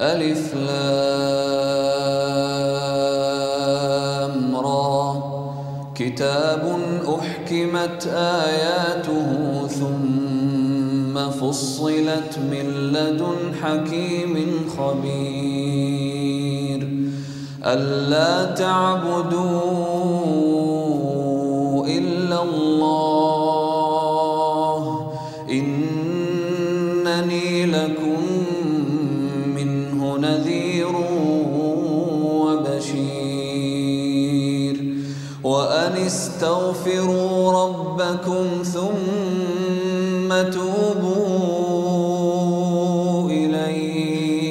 ألف لام را. كتاب أحكمت آياته ثم فصلت من لدن حكيم خبير. ألا تعبدوا إلا الله. استغفروا ربكم ثم توبوا إليه.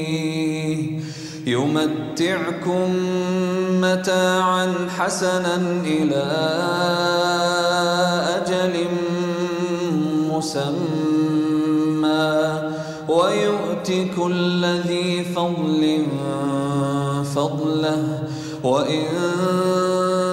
يمتعكم متاعا حسنا إلى أجل مسمى. ويؤتي كل ذي فضل فضله. وإن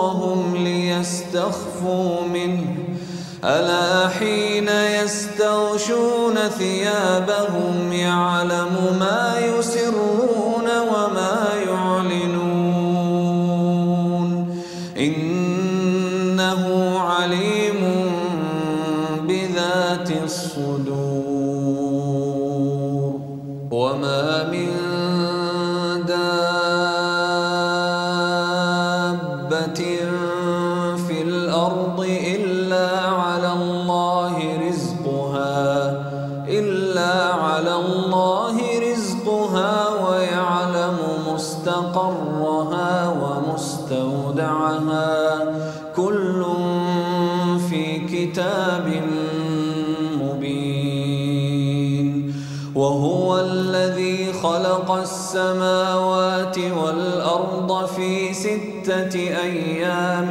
صدورهم ليستخفوا منه ألا حين يستغشون ثيابهم يعلم ما يسرون ستة أيام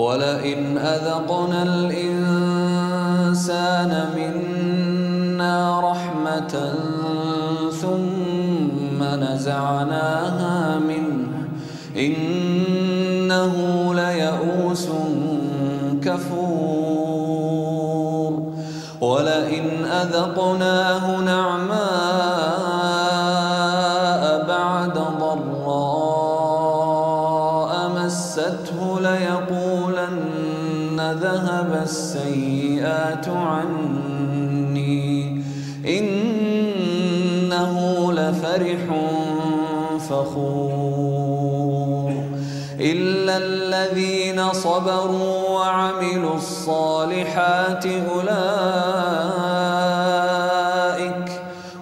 ولئن أذقنا الإنسان منا رحمة ثم نزعناها منه إنه ليئوس كفور ولئن أذقناه نعماء السيئات عني. إنه لفرح فخور. إلا الذين صبروا وعملوا الصالحات أولئك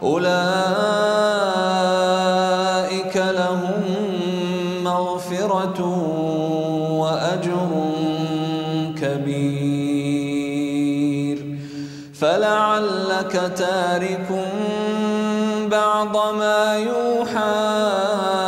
أولئك لهم مغفرة وأجر فلعلك تارك بعض ما يوحى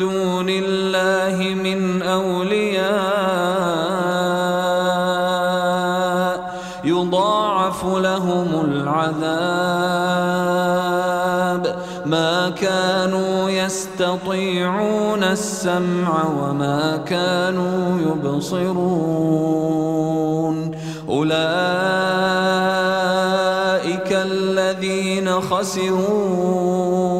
دون الله من أولياء يضاعف لهم العذاب. ما كانوا يستطيعون السمع وما كانوا يبصرون. أولئك الذين خسروا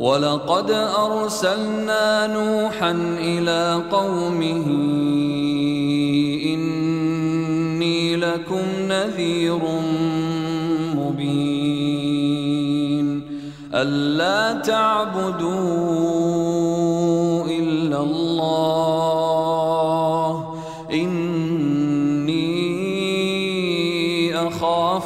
ولقد أرسلنا نوحا إلى قومه إني لكم نذير مبين ألا تعبدوا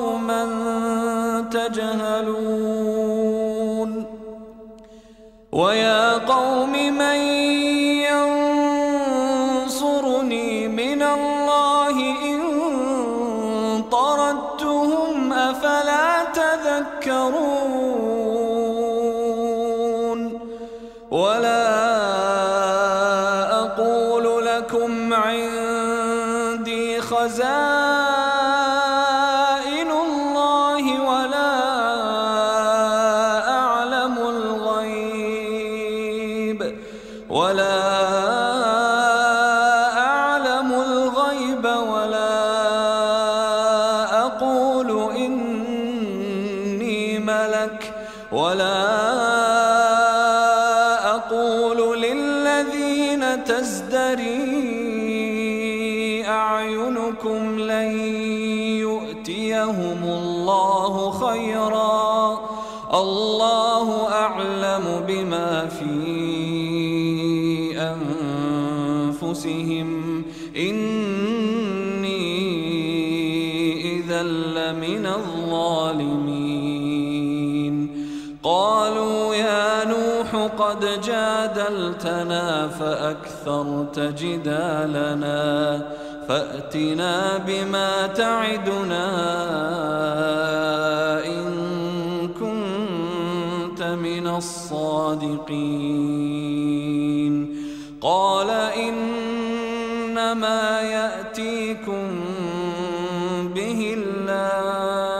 قوما تجهلون. ويا قوم من جادلتنا فأكثرت جدالنا فأتنا بما تعدنا إن كنت من الصادقين. قال إنما يأتيكم به الله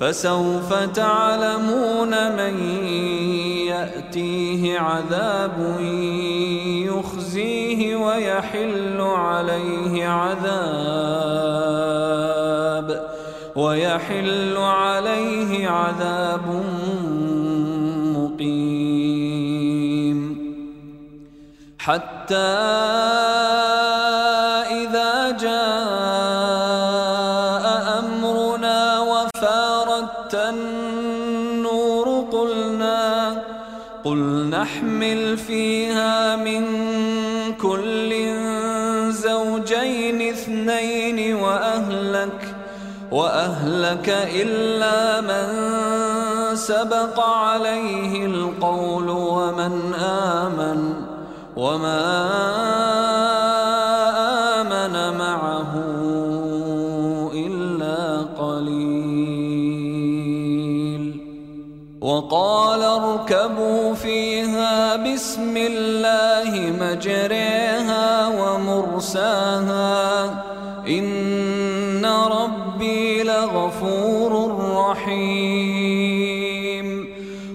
فسوف تعلمون من يأتيه عذاب يخزيه ويحل عليه عذاب ويحل عليه عذاب مقيم حتى فيها من كل زوجين اثنين وأهلك وأهلك إلا من سبق عليه القول ومن آمن وما آمن وقال اركبوا فيها بسم الله مجريها ومرساها إن ربي لغفور رحيم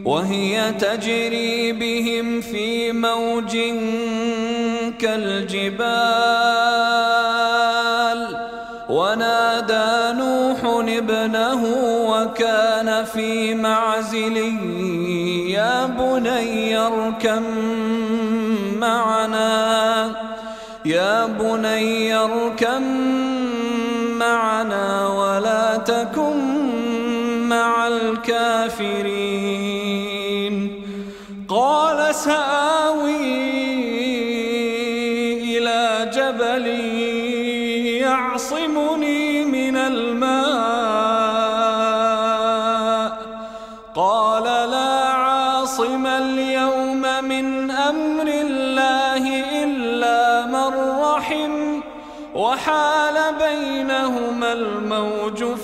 وهي تجري بهم في موج كالجبال في معزل يا بني اركم معنا. يا بني اركم معنا ولا تكن مع الكافرين. قال سآوي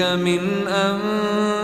من أنباء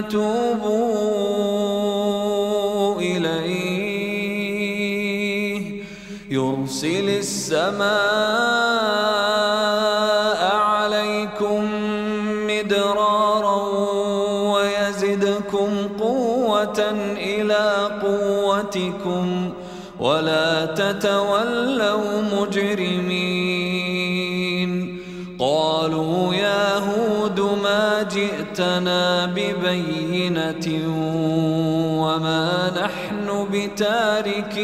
توبوا إليه. يرسل السماء عليكم مدرارا ويزدكم قوة إلى قوتكم ولا تتولوا مجرمين. جئتنا ببينة وما نحن بتاركي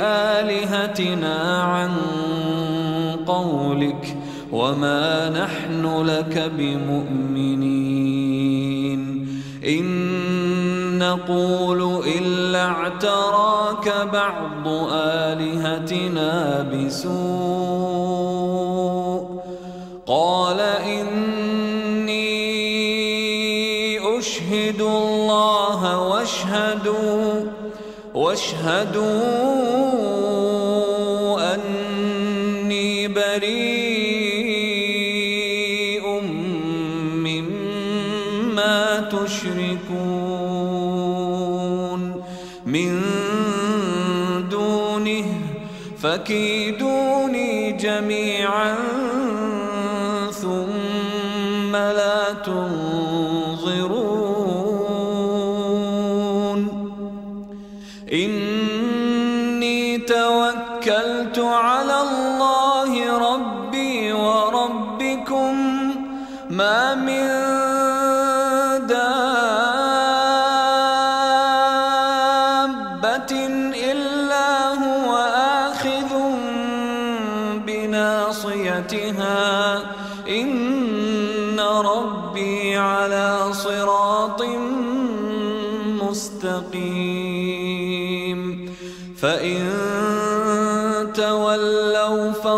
آلهتنا عن قولك وما نحن لك بمؤمنين. إن نقول إلا اعتراك بعض آلهتنا بسوء. قال واشهدوا أني بريء مما تشركون من دونه فكيدوني توكلت على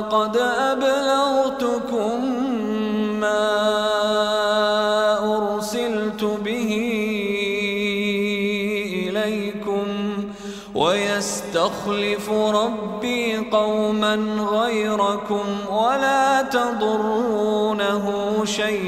فقد أبلغتكم ما أرسلت به إليكم ويستخلف ربي قوما غيركم ولا تضرونه شيئا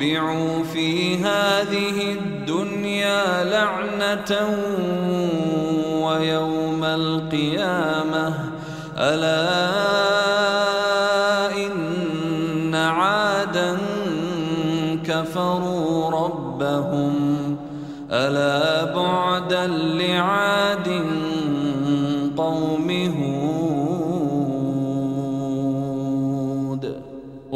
وأتبعوا في هذه الدنيا لعنة ويوم القيامة. ألا إن عادا كفروا ربهم. ألا بعدا لعاد قوم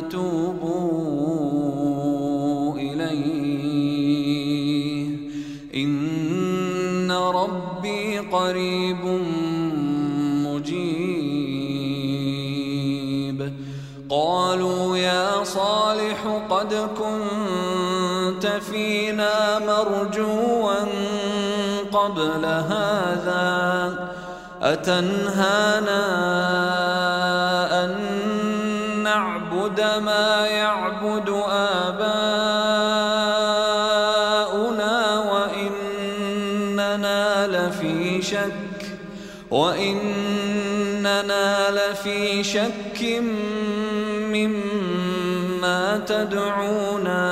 توبوا إليه. إن ربي قريب مجيب. قالوا يا صالح قد كنت فينا مرجوا قبل هذا. أتنهانا أن نعبد ما يعبد آباؤنا وإننا لفي شك وإننا لفي شك مما تدعونا.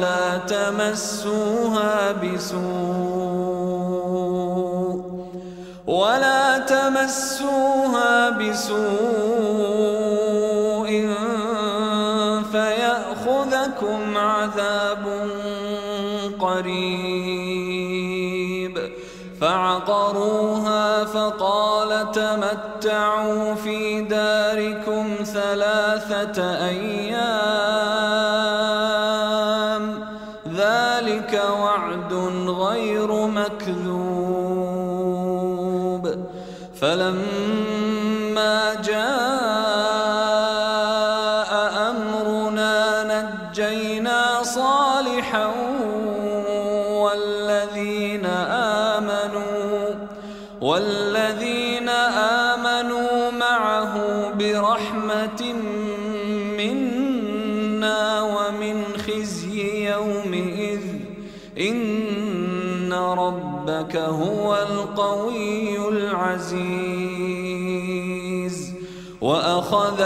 ولا تمسوها بسوء ولا تمسوها بسوء فيأخذكم عذاب قريب فعقروها فقال تمتعوا في داركم ثلاثة أيام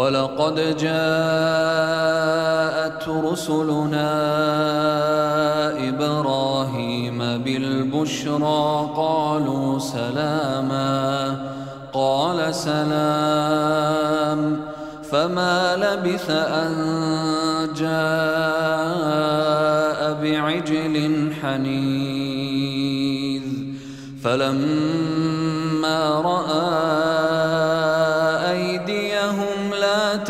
ولقد جاءت رسلنا إبراهيم بالبشرى قالوا سلاما قال سلام فما لبث أن جاء بعجل حنيذ فلما رأى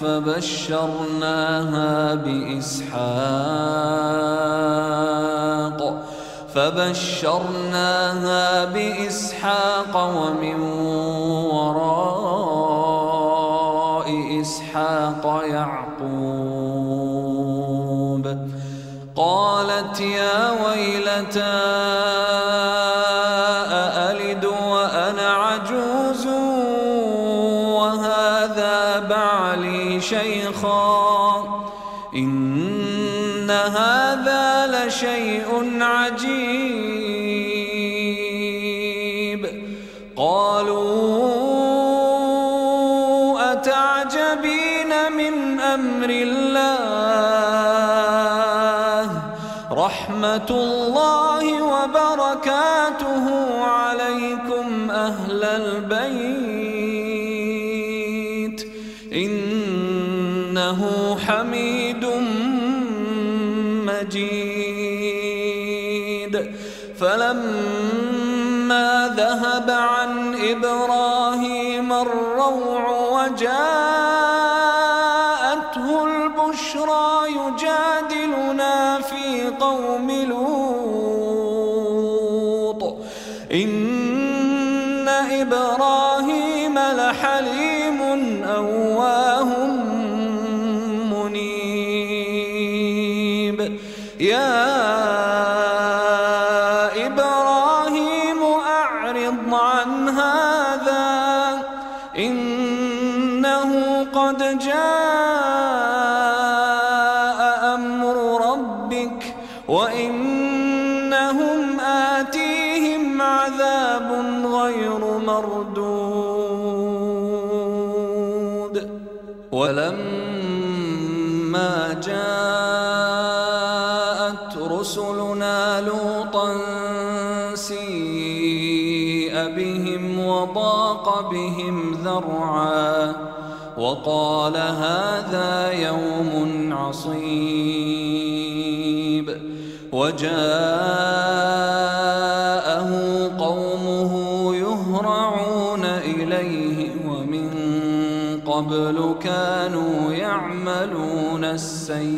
فبشرناها بإسحاق. فبشرناها بإسحاق ومن وراء إسحاق يعقوب. قالت يا ويلتى هذا لشيء عجيب. قالوا أتعجبين من أمر الله؟ رحمة الله فلما ذهب عن إبراهيم الروع وجاءته وقال هذا يوم عصيب. وجاءه قومه يهرعون إليه ومن قبل كانوا يعملون السيئات.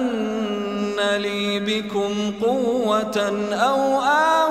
بكم قوة أو آوي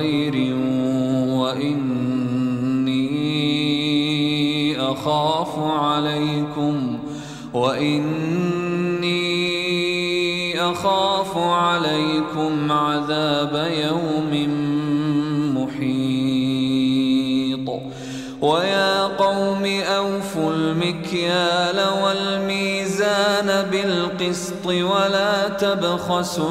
بخير وإني أخاف عليكم وإني أخاف عليكم عذاب يوم محيط. ويا قوم أوفوا المكيال والميزان بالقسط ولا تبخسوا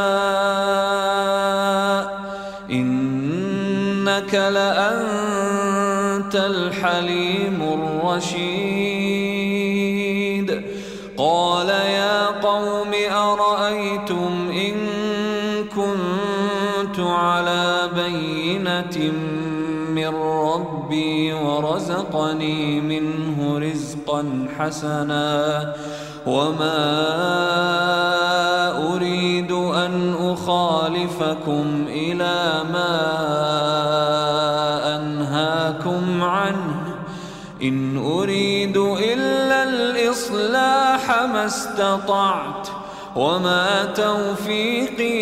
ورزقني منه رزقا حسنا وما أريد أن أخالفكم إلى ما أنهاكم عنه. إن أريد إلا الإصلاح ما استطعت وما توفيقي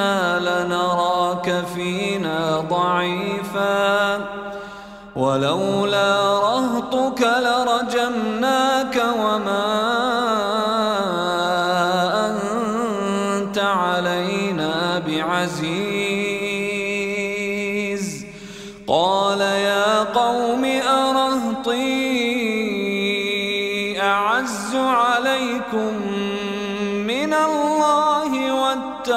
وإنا لنراك فينا ضعيفا ولولا رهطك لرجمناك وما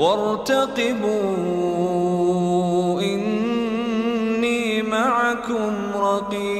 وارتقبوا إني معكم رقيب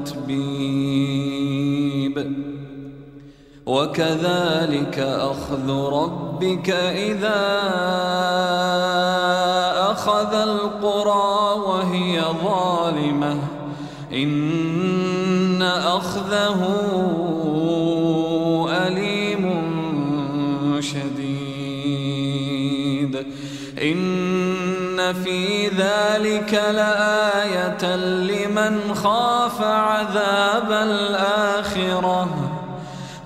تتبيب وكذلك أخذ ربك إذا أخذ القرى وهي ظالمة. إن أخذه أليم شديد. إن إن في ذلك لآية لمن خاف عذاب الآخرة.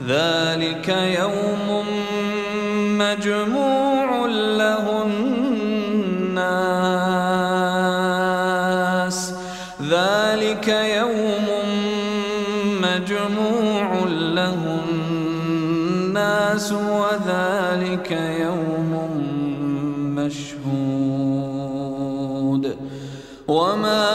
ذلك يوم مجموع له الناس. ذلك يوم مجموع له الناس وذلك يوم مشهود. وما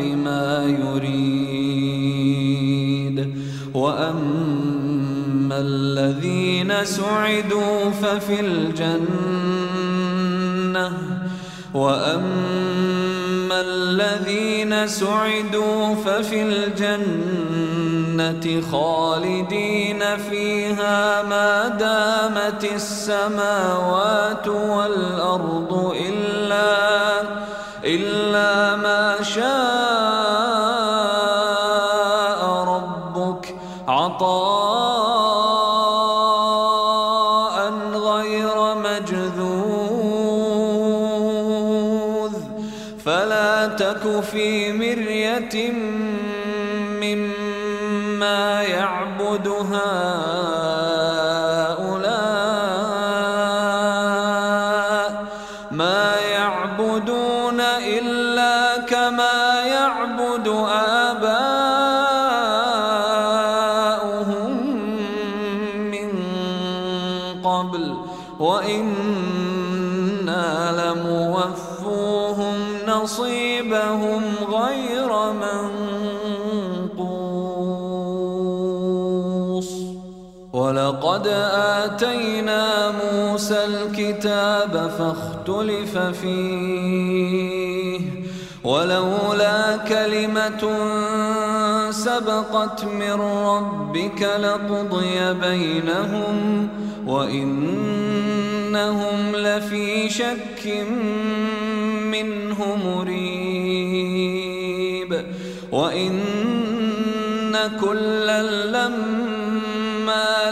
سعدوا ففي الجنة. وأما الذين سعدوا ففي الجنة خالدين فيها ما دامت السماوات والأرض إلا إلا فاختلف فيه. ولولا كلمة سبقت من ربك لقضي بينهم وإنهم لفي شك منه مريب. وإن كلا لما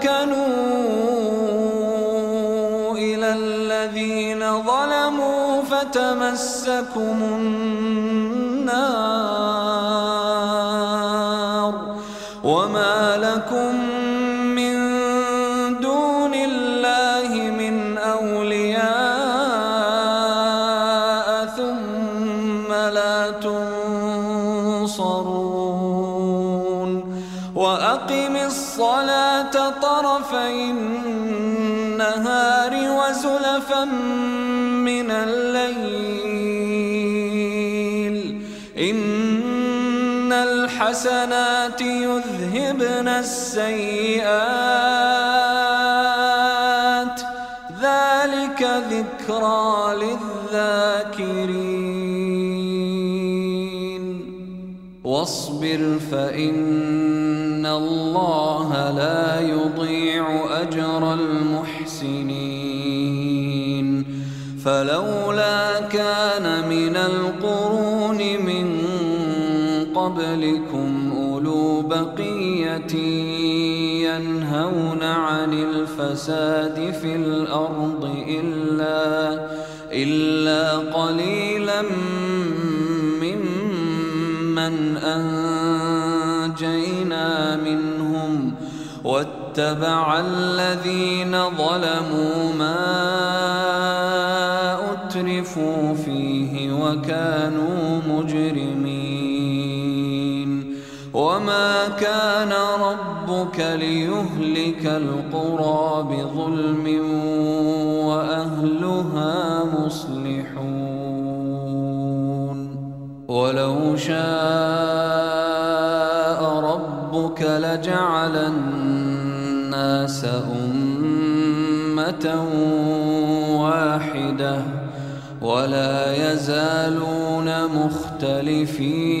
تركنوا إلى الذين ظلموا فتمسكم النار السيئات. ذلك ذكرى للذاكرين. واصبر فإن الله لا يضيع أجر المحسنين. فلولا كان من القرون الفساد في الأرض إلا إلا قليلا ممن أنجينا منهم واتبع الذين ظلموا ما أترفوا فيه وكانوا مجرمين. وما كان ربك ليهلك القرى بظلم وأهلها مصلحون. ولو شاء ربك لجعل الناس أمة واحدة ولا يزالون مختلفين.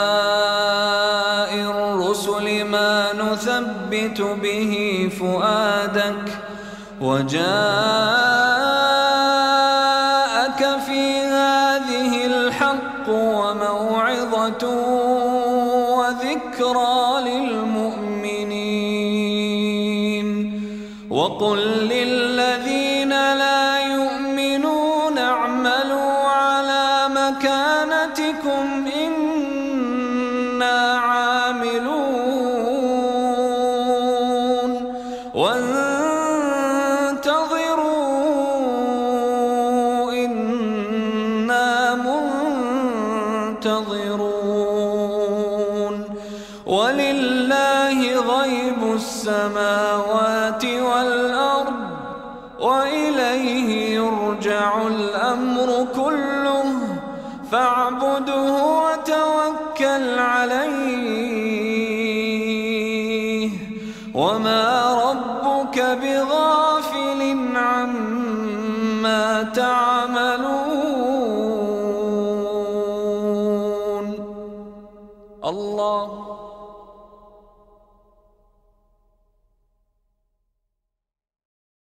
نثبت به فؤادك وجاءك